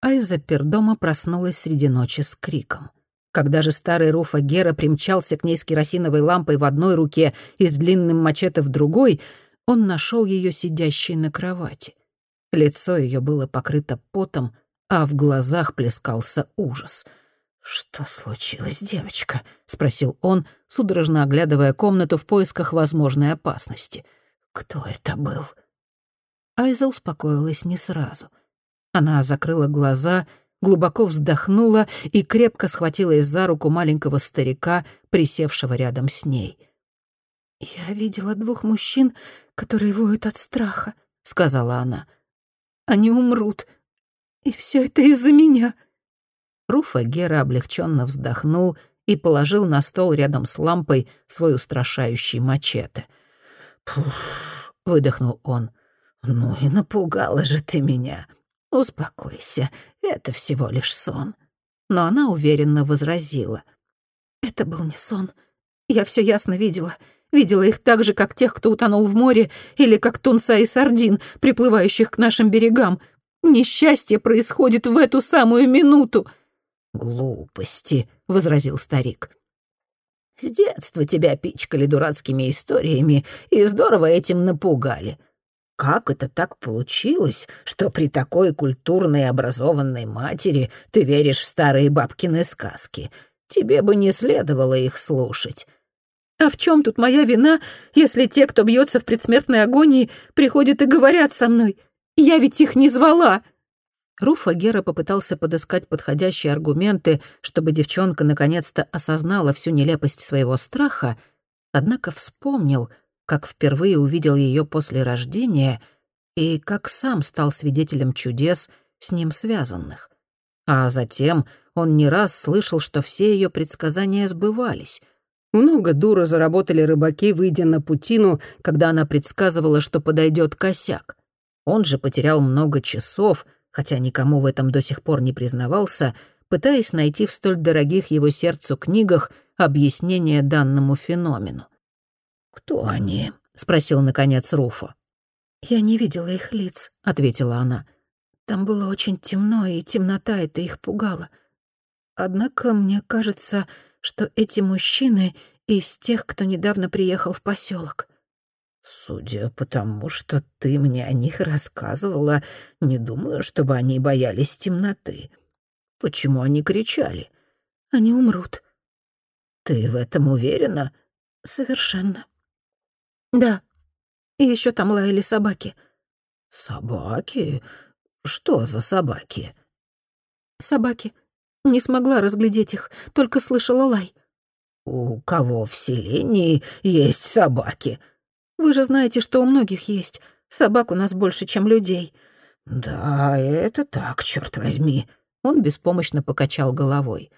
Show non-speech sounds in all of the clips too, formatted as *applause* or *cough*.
а из-за пердома проснулась среди ночи с криком. Когда же старый Руфа Гера примчался к ней с керосиновой лампой в одной руке и с длинным мачете в другой, он нашел ее сидящей на кровати. Лицо ее было покрыто потом, а в глазах плескался ужас. «Что случилось, девочка?» — спросил он, судорожно оглядывая комнату в поисках возможной опасности. «Кто это был?» Айза успокоилась не сразу. Она закрыла глаза, глубоко вздохнула и крепко схватилась за руку маленького старика, присевшего рядом с ней. «Я видела двух мужчин, которые воют от страха», — сказала она. «Они умрут, и все это из-за меня». Руфа Гера облегченно вздохнул и положил на стол рядом с лампой свой устрашающий мачете. «Пуф», — выдохнул он, — «ну и напугала же ты меня. Успокойся, это всего лишь сон». Но она уверенно возразила. «Это был не сон. Я все ясно видела. Видела их так же, как тех, кто утонул в море, или как тунца и сардин, приплывающих к нашим берегам. Несчастье происходит в эту самую минуту. «Глупости», — возразил старик. «С детства тебя пичкали дурацкими историями и здорово этим напугали. Как это так получилось, что при такой культурной и образованной матери ты веришь в старые бабкины сказки? Тебе бы не следовало их слушать». «А в чем тут моя вина, если те, кто бьется в предсмертной агонии, приходят и говорят со мной? Я ведь их не звала!» Руфа Гера попытался подыскать подходящие аргументы, чтобы девчонка наконец-то осознала всю нелепость своего страха, однако вспомнил, как впервые увидел ее после рождения и как сам стал свидетелем чудес, с ним связанных. А затем он не раз слышал, что все ее предсказания сбывались. Много дура заработали рыбаки, выйдя на путину, когда она предсказывала, что подойдет косяк. Он же потерял много часов — хотя никому в этом до сих пор не признавался, пытаясь найти в столь дорогих его сердцу книгах объяснение данному феномену. «Кто они?» — спросил, наконец, Руфа. «Я не видела их лиц», — ответила она. «Там было очень темно, и темнота это их пугала. Однако мне кажется, что эти мужчины из тех, кто недавно приехал в поселок. «Судя по тому, что ты мне о них рассказывала, не думаю, чтобы они боялись темноты. Почему они кричали?» «Они умрут». «Ты в этом уверена?» «Совершенно». «Да. И еще там лаяли собаки». «Собаки? Что за собаки?» «Собаки. Не смогла разглядеть их, только слышала лай». «У кого в селении есть собаки?» Вы же знаете, что у многих есть. Собак у нас больше, чем людей». «Да, это так, черт возьми». Он беспомощно покачал головой.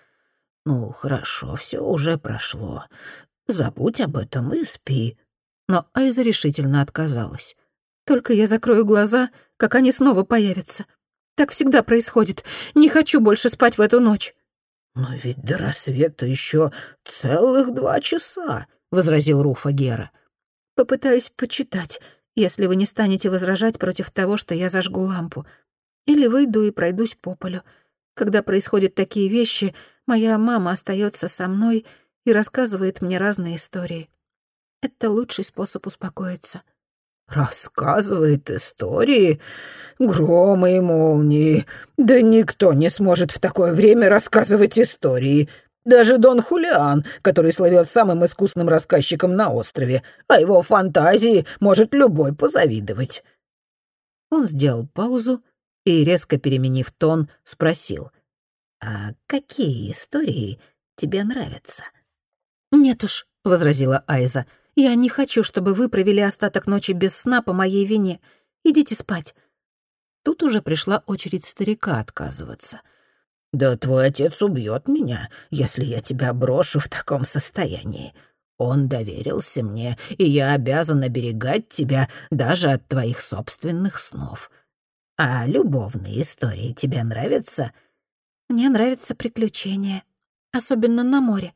«Ну, хорошо, все уже прошло. Забудь об этом и спи». Но Айза решительно отказалась. «Только я закрою глаза, как они снова появятся. Так всегда происходит. Не хочу больше спать в эту ночь». «Но ведь до рассвета еще целых два часа», — возразил Руфа Гера. Попытаюсь почитать, если вы не станете возражать против того, что я зажгу лампу. Или выйду и пройдусь по полю. Когда происходят такие вещи, моя мама остается со мной и рассказывает мне разные истории. Это лучший способ успокоиться. «Рассказывает истории? Громы и молнии. Да никто не сможет в такое время рассказывать истории. Даже Дон Хулиан, который славил самым искусным рассказчиком на острове, а его фантазии может любой позавидовать». Он сделал паузу и, резко переменив тон, спросил, «А какие истории тебе нравятся?» «Нет уж», — возразила Айза, «я не хочу, чтобы вы провели остаток ночи без сна по моей вине. Идите спать». Тут уже пришла очередь старика отказываться — «Да твой отец убьет меня, если я тебя брошу в таком состоянии. Он доверился мне, и я обязан оберегать тебя даже от твоих собственных снов. А любовные истории тебе нравятся?» «Мне нравятся приключения, особенно на море.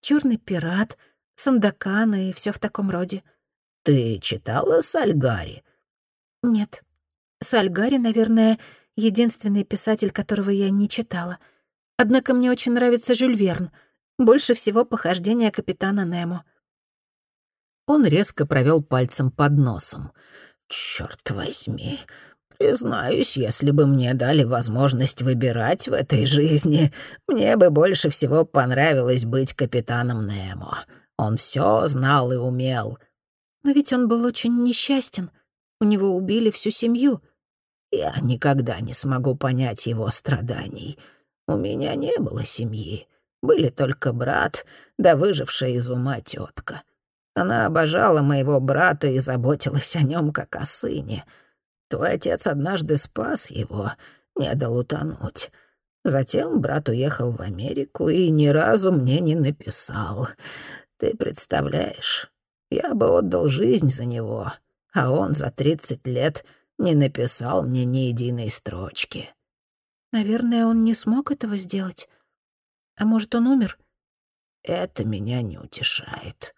Черный пират, Сандакан и все в таком роде». «Ты читала Сальгари?» «Нет. Сальгари, наверное, единственный писатель, которого я не читала. Однако мне очень нравится Жюль Верн. Больше всего похождения капитана Немо». Он резко провел пальцем под носом. «Чёрт возьми, Признаюсь, если бы мне дали возможность выбирать в этой жизни, мне бы больше всего понравилось быть капитаном Немо. Он все знал и умел. Но ведь он был очень несчастен. У него убили всю семью. Я никогда не смогу понять его страданий. У меня не было семьи. Были только брат, да выжившая из ума тетка. Она обожала моего брата и заботилась о нем как о сыне — Твой отец однажды спас его, не дал утонуть. Затем брат уехал в Америку и ни разу мне не написал. Ты представляешь, я бы отдал жизнь за него, а он за тридцать лет не написал мне ни единой строчки. Наверное, он не смог этого сделать. А может, он умер? Это меня не утешает.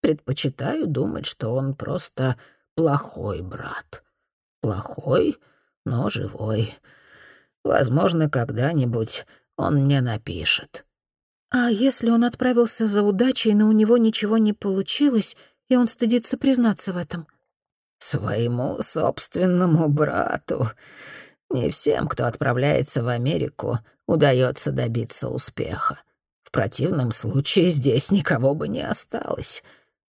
Предпочитаю думать, что он просто плохой брат. Плохой, но живой. Возможно, когда-нибудь он мне напишет. А если он отправился за удачей, но у него ничего не получилось, и он стыдится признаться в этом? Своему собственному брату. Не всем, кто отправляется в Америку, удается добиться успеха. В противном случае здесь никого бы не осталось.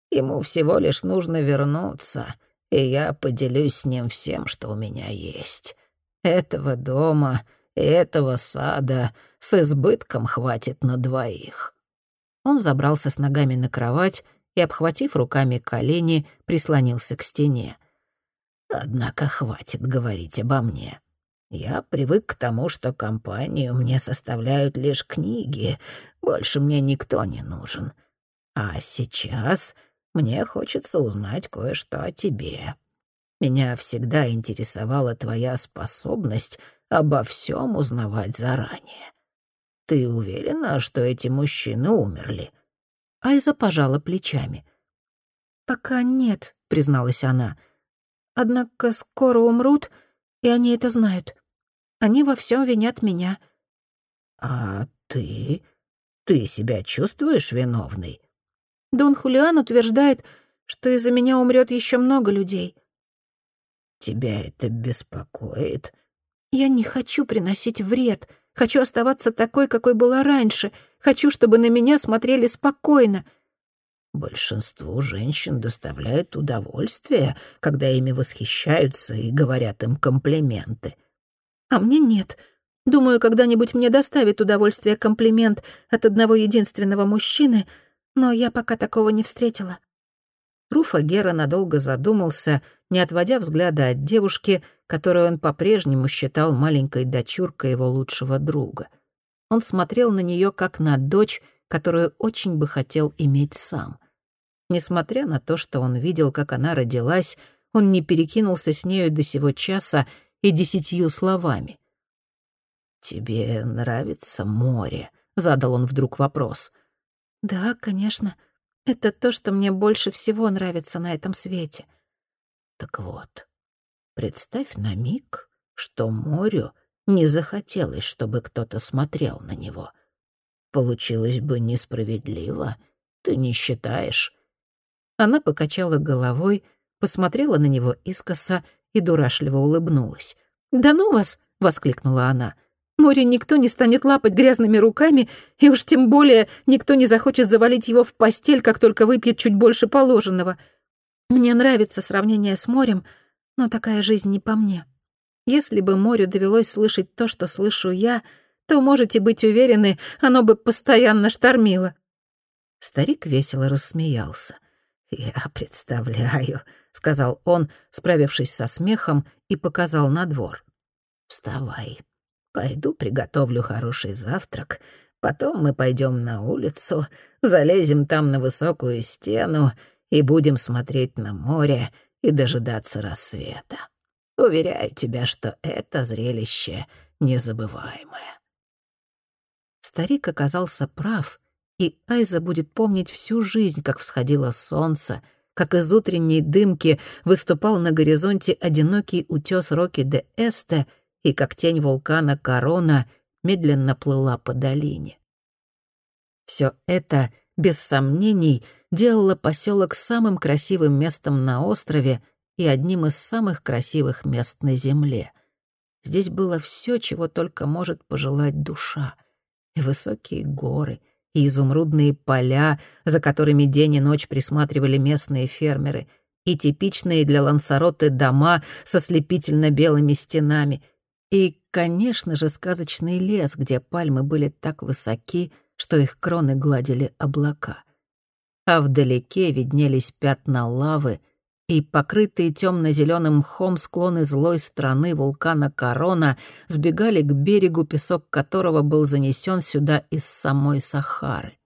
Ему всего лишь нужно вернуться — и я поделюсь с ним всем, что у меня есть. Этого дома и этого сада с избытком хватит на двоих». Он забрался с ногами на кровать и, обхватив руками колени, прислонился к стене. «Однако хватит говорить обо мне. Я привык к тому, что компанию мне составляют лишь книги, больше мне никто не нужен. А сейчас мне хочется узнать кое-что о тебе. Меня всегда интересовала твоя способность обо всем узнавать заранее. Ты уверена, что эти мужчины умерли?» Айза пожала плечами. «Пока нет», — призналась она. «Однако скоро умрут, и они это знают. Они во всем винят меня». «А ты? Ты себя чувствуешь виновной?» Дон Хулиан утверждает, что из-за меня умрет еще много людей. Тебя это беспокоит? Я не хочу приносить вред. Хочу оставаться такой, какой была раньше. Хочу, чтобы на меня смотрели спокойно. Большинству женщин доставляет удовольствие, когда ими восхищаются и говорят им комплименты. А мне нет. Думаю, когда-нибудь мне доставит удовольствие комплимент от одного единственного мужчины — но я пока такого не встретила». Руфа Гера надолго задумался, не отводя взгляда от девушки, которую он по-прежнему считал маленькой дочуркой его лучшего друга. Он смотрел на нее как на дочь, которую очень бы хотел иметь сам. Несмотря на то, что он видел, как она родилась, он не перекинулся с нею до сего часа и десятью словами. «Тебе нравится море?» — задал он вдруг вопрос — «Да, конечно. Это то, что мне больше всего нравится на этом свете». «Так вот, представь на миг, что морю не захотелось, чтобы кто-то смотрел на него. Получилось бы несправедливо, ты не считаешь?» Она покачала головой, посмотрела на него искоса и дурашливо улыбнулась. «Да ну вас!» — воскликнула она. Море никто не станет лапать грязными руками, и уж тем более никто не захочет завалить его в постель, как только выпьет чуть больше положенного. Мне нравится сравнение с морем, но такая жизнь не по мне. Если бы морю довелось слышать то, что слышу я, то, можете быть уверены, оно бы постоянно штормило». Старик весело рассмеялся. «Я представляю», — сказал он, справившись со смехом, и показал на двор. «Вставай, Пойду приготовлю хороший завтрак. Потом мы пойдем на улицу, залезем там на высокую стену и будем смотреть на море и дожидаться рассвета. Уверяю тебя, что это зрелище незабываемое. Старик оказался прав, и Айза будет помнить всю жизнь, как всходило солнце, как из утренней дымки выступал на горизонте одинокий утёс Роки де Эсте — и как тень вулкана Корона медленно плыла по долине. Все это, без сомнений, делало поселок самым красивым местом на острове и одним из самых красивых мест на земле. Здесь было все, чего только может пожелать душа. И высокие горы, и изумрудные поля, за которыми день и ночь присматривали местные фермеры, и типичные для Лансароты дома со слепительно-белыми стенами, и, конечно же, сказочный лес, где пальмы были так высоки, что их кроны гладили облака. А вдалеке виднелись пятна лавы — и покрытые темно-зеленым мхом склоны злой страны вулкана Корона сбегали к берегу, песок которого был занесен сюда из самой Сахары.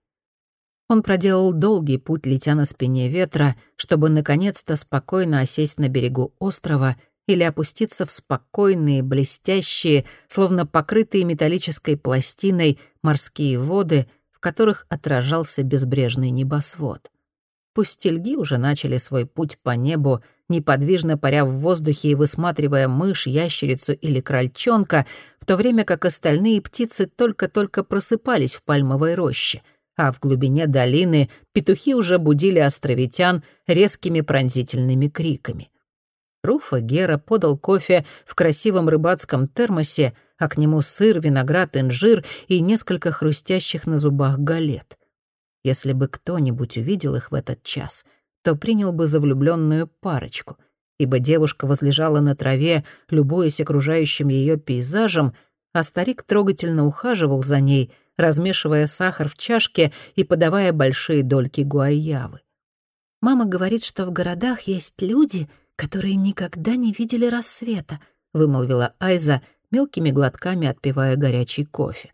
Он проделал долгий путь, летя на спине ветра, чтобы наконец-то спокойно осесть на берегу острова или опуститься в спокойные, блестящие, словно покрытые металлической пластиной, морские воды, в которых отражался безбрежный небосвод. Пустельги уже начали свой путь по небу, неподвижно паря в воздухе и высматривая мышь, ящерицу или крольчонка, в то время как остальные птицы только-только просыпались в пальмовой роще, а в глубине долины петухи уже будили островитян резкими пронзительными криками. Руфа Гера подал кофе в красивом рыбацком термосе, а к нему сыр, виноград, инжир и несколько хрустящих на зубах галет. Если бы кто-нибудь увидел их в этот час, то принял бы за влюбленную парочку, ибо девушка возлежала на траве, любуясь окружающим ее пейзажем, а старик трогательно ухаживал за ней, размешивая сахар в чашке и подавая большие дольки гуайявы. «Мама говорит, что в городах есть люди, которые никогда не видели рассвета», — вымолвила Айза, мелкими глотками отпивая горячий кофе.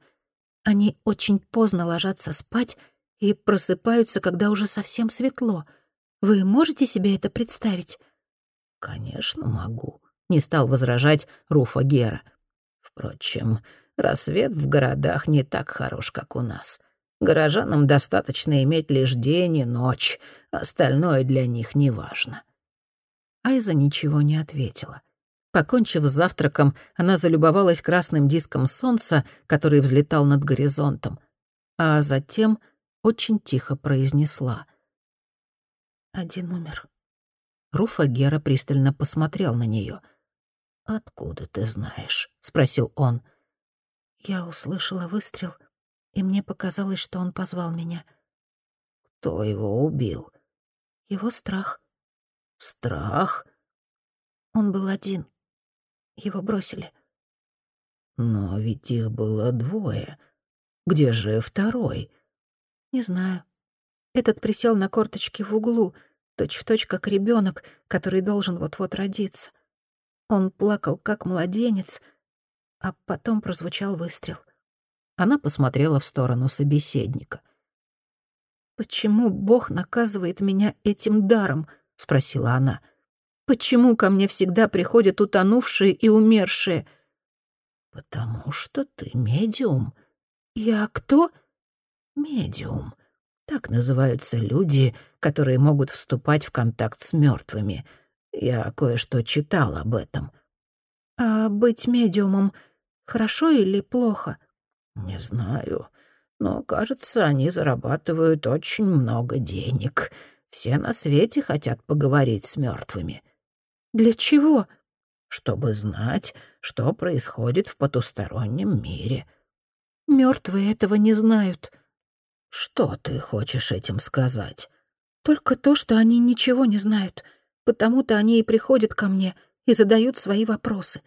«Они очень поздно ложатся спать и просыпаются, когда уже совсем светло. Вы можете себе это представить?» «Конечно могу», — не стал возражать Руфа Гера. «Впрочем, рассвет в городах не так хорош, как у нас. Горожанам достаточно иметь лишь день и ночь, остальное для них не важно». Айза ничего не ответила. Покончив с завтраком, она залюбовалась красным диском солнца, который взлетал над горизонтом, а затем очень тихо произнесла. «Один умер». Руфа Гера пристально посмотрел на нее. «Откуда ты знаешь?» — спросил он. «Я услышала выстрел, и мне показалось, что он позвал меня». «Кто его убил?» «Его страх». «Страх?» Он был один. Его бросили. «Но ведь их было двое. Где же второй?» «Не знаю. Этот присел на корточки в углу, точь-в-точь как ребенок, который должен вот-вот родиться. Он плакал, как младенец, а потом прозвучал выстрел». Она посмотрела в сторону собеседника. «Почему Бог наказывает меня этим даром?» — спросила она. «Почему ко мне всегда приходят утонувшие и умершие?» «Потому что ты медиум». «Я кто?» Медиум. Так называются люди, которые могут вступать в контакт с мертвыми. Я кое-что читал об этом. А быть медиумом хорошо или плохо? Не знаю, но, кажется, они зарабатывают очень много денег. Все на свете хотят поговорить с мертвыми. Для чего? Чтобы знать, что происходит в потустороннем мире. Мертвые этого не знают. «Что ты хочешь этим сказать?» «Только то, что они ничего не знают. Потому-то они и приходят ко мне и задают свои вопросы.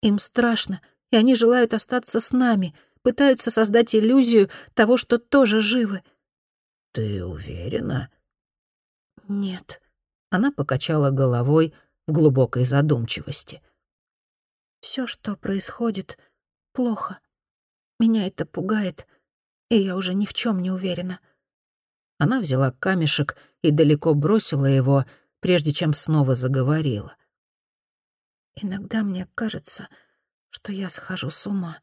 Им страшно, и они желают остаться с нами, пытаются создать иллюзию того, что тоже живы». «Ты уверена?» «Нет». Она покачала головой в глубокой задумчивости. Все, что происходит, плохо. Меня это пугает, и я уже ни в чем не уверена». Она взяла камешек и далеко бросила его, прежде чем снова заговорила. «Иногда мне кажется, что я схожу с ума.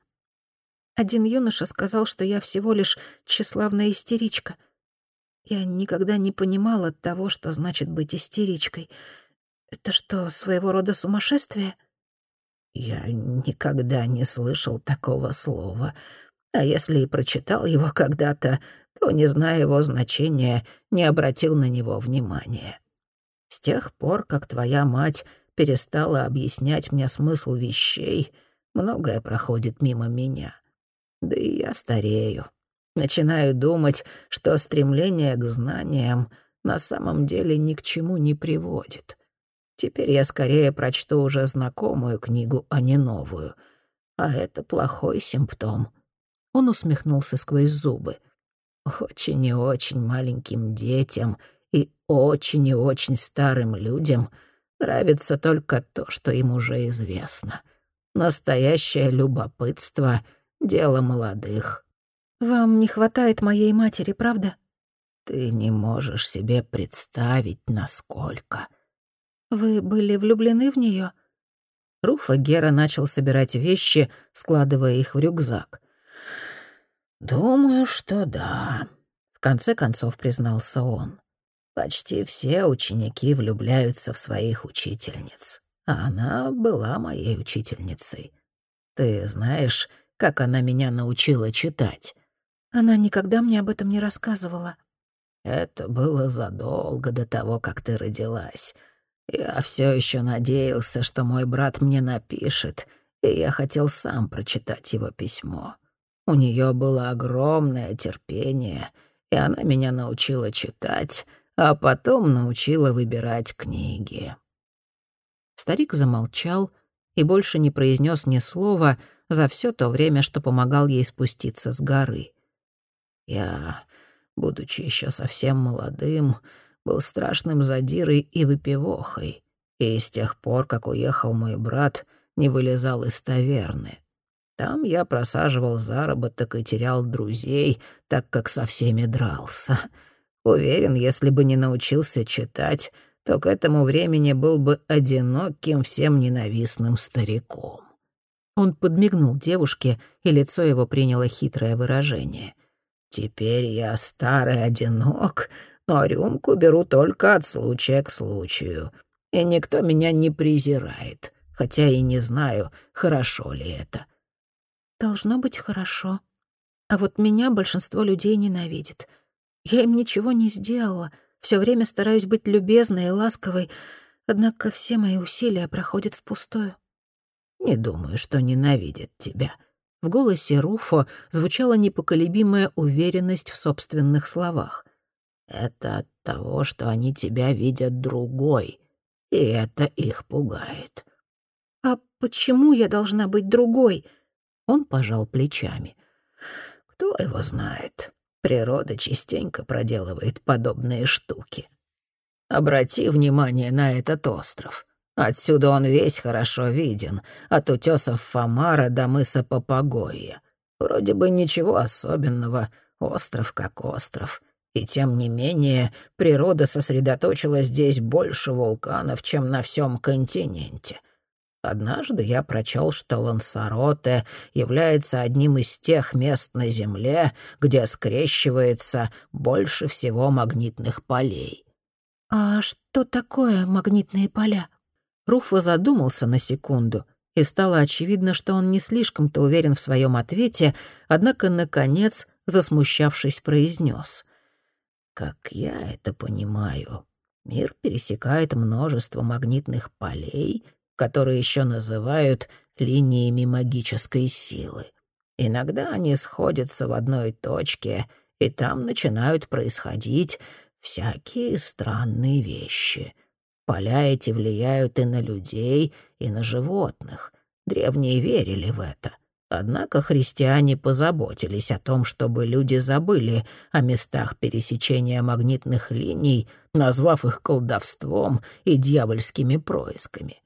Один юноша сказал, что я всего лишь тщеславная истеричка. Я никогда не понимала того, что значит быть истеричкой. Это что, своего рода сумасшествие?» Я никогда не слышал такого слова. А если и прочитал его *laughs* когда-то, то, не зная его значения, не обратил на него внимания. С тех пор, как твоя мать перестала объяснять мне смысл вещей, многое проходит мимо меня. Да и я старею. Начинаю думать, что стремление к знаниям на самом деле ни к чему не приводит. Теперь я скорее прочту уже знакомую книгу, а не новую. А это плохой симптом. Он усмехнулся сквозь зубы. Очень и очень маленьким детям и очень и очень старым людям нравится только то, что им уже известно. Настоящее любопытство — дело молодых. «Вам не хватает моей матери, правда?» «Ты не можешь себе представить, насколько». «Вы были влюблены в нее? Руфа Гера начал собирать вещи, складывая их в рюкзак. «Думаю, что да», — в конце концов признался он. «Почти все ученики влюбляются в своих учительниц, а она была моей учительницей. Ты знаешь, как она меня научила читать?» Она никогда мне об этом не рассказывала. Это было задолго до того, как ты родилась. Я все еще надеялся, что мой брат мне напишет, и я хотел сам прочитать его письмо. У нее было огромное терпение, и она меня научила читать, а потом научила выбирать книги. Старик замолчал и больше не произнес ни слова за все то время, что помогал ей спуститься с горы. Я, будучи еще совсем молодым, был страшным задирой и выпивохой, и с тех пор, как уехал мой брат, не вылезал из таверны. Там я просаживал заработок и терял друзей, так как со всеми дрался. Уверен, если бы не научился читать, то к этому времени был бы одиноким, всем ненавистным стариком. Он подмигнул девушке, и лицо его приняло хитрое выражение. «Теперь я старый одинок, но рюмку беру только от случая к случаю, и никто меня не презирает, хотя и не знаю, хорошо ли это». Должно быть хорошо. А вот меня большинство людей ненавидит. Я им ничего не сделала, все время стараюсь быть любезной и ласковой, однако все мои усилия проходят впустую. Не думаю, что ненавидят тебя. В голосе Руфо звучала непоколебимая уверенность в собственных словах. Это от того, что они тебя видят другой, и это их пугает. А почему я должна быть другой? Он пожал плечами. «Кто его знает? Природа частенько проделывает подобные штуки. Обрати внимание на этот остров. Отсюда он весь хорошо виден, от утесов Фомара до мыса Папагоя. Вроде бы ничего особенного, остров как остров. И тем не менее, природа сосредоточила здесь больше вулканов, чем на всем континенте. Однажды я прочел, что Лансароте является одним из тех мест на Земле, где скрещивается больше всего магнитных полей. «А что такое магнитные поля?» Руфа задумался на секунду, и стало очевидно, что он не слишком-то уверен в своем ответе, однако, наконец, засмущавшись, произнес: «Как я это понимаю, мир пересекает множество магнитных полей, которые еще называют линиями магической силы. Иногда они сходятся в одной точке, и там начинают происходить всякие странные вещи. Поля эти влияют и на людей, и на животных. Древние верили в это. Однако христиане позаботились о том, чтобы люди забыли о местах пересечения магнитных линий, назвав их колдовством и дьявольскими происками.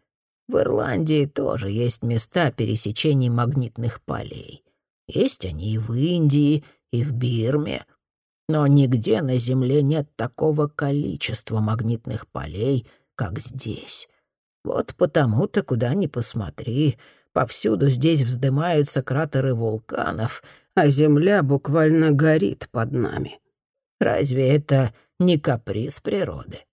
В Ирландии тоже есть места пересечений магнитных полей. Есть они и в Индии, и в Бирме. Но нигде на Земле нет такого количества магнитных полей, как здесь. Вот потому-то, куда ни посмотри, повсюду здесь вздымаются кратеры вулканов, а Земля буквально горит под нами. Разве это не каприз природы?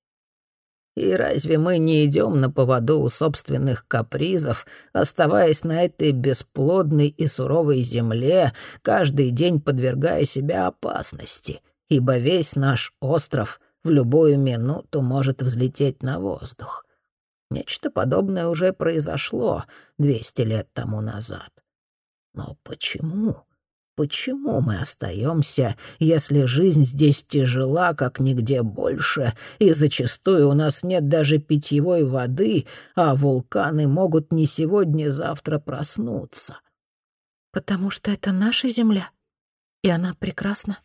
И разве мы не идем на поводу у собственных капризов, оставаясь на этой бесплодной и суровой земле, каждый день подвергая себя опасности? Ибо весь наш остров в любую минуту может взлететь на воздух. Нечто подобное уже произошло двести лет тому назад. Но почему? Почему мы остаемся, если жизнь здесь тяжела, как нигде больше, и зачастую у нас нет даже питьевой воды, а вулканы могут не сегодня-завтра проснуться? Потому что это наша земля, и она прекрасна.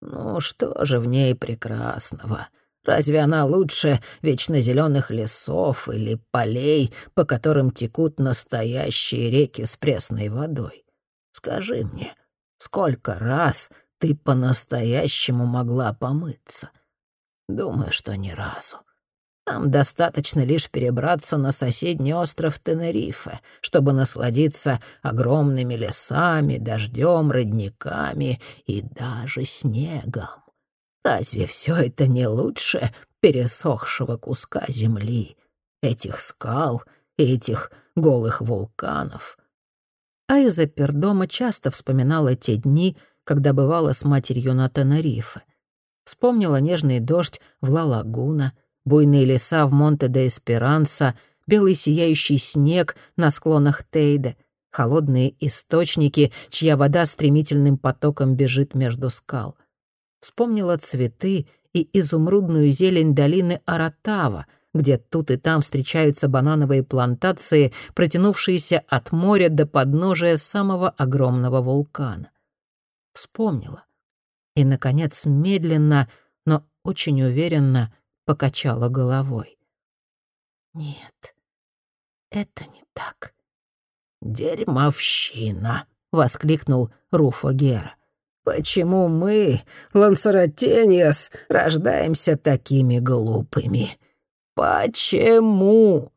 Ну что же в ней прекрасного? Разве она лучше вечно зеленых лесов или полей, по которым текут настоящие реки с пресной водой? Скажи мне, сколько раз ты по-настоящему могла помыться? Думаю, что ни разу. Нам достаточно лишь перебраться на соседний остров Тенерифе, чтобы насладиться огромными лесами, дождем, родниками и даже снегом. Разве все это не лучше пересохшего куска земли, этих скал и этих голых вулканов? Айза Пердома часто вспоминала те дни, когда бывала с матерью на Тенерифе. Вспомнила нежный дождь в Ла-Лагуна, буйные леса в Монте-де-Эсперанса, белый сияющий снег на склонах Тейде, холодные источники, чья вода стремительным потоком бежит между скал. Вспомнила цветы и изумрудную зелень долины Аратава — где тут и там встречаются банановые плантации, протянувшиеся от моря до подножия самого огромного вулкана. Вспомнила. И, наконец, медленно, но очень уверенно покачала головой. «Нет, это не так». «Дерьмовщина!» — воскликнул Руфо Гера. «Почему мы, Лансаратениас, рождаемся такими глупыми? Почему?